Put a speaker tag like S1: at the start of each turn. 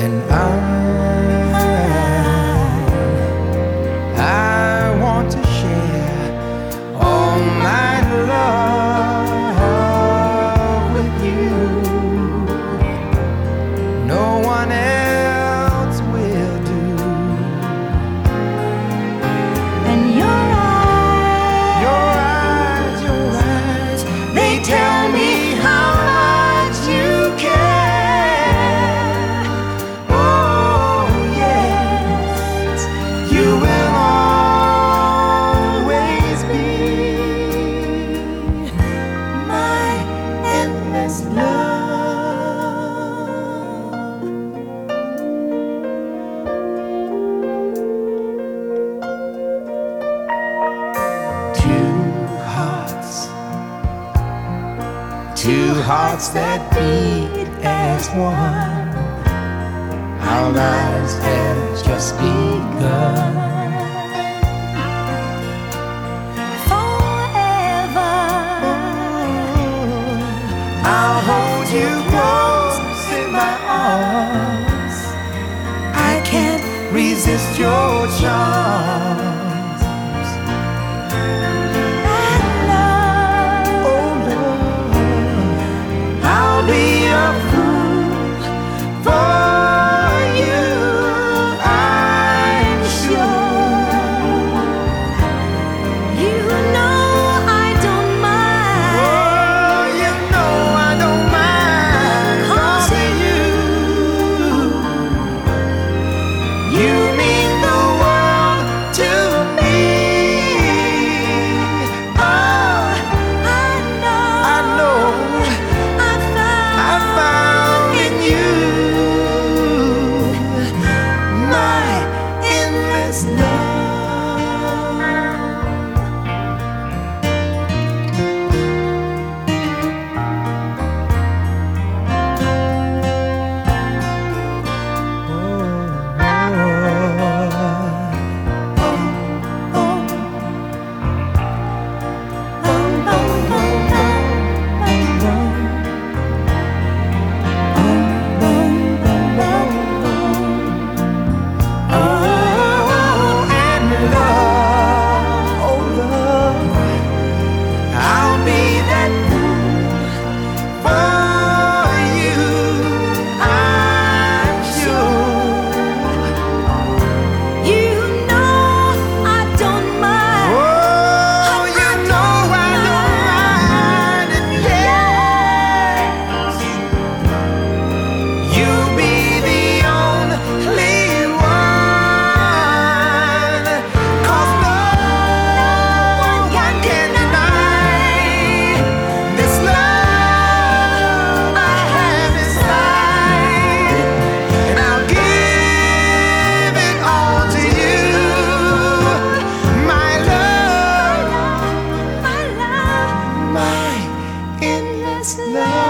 S1: and I two hearts that beat as one. Our lives have just begun.
S2: Forever,
S1: I'll hold you close. blessed.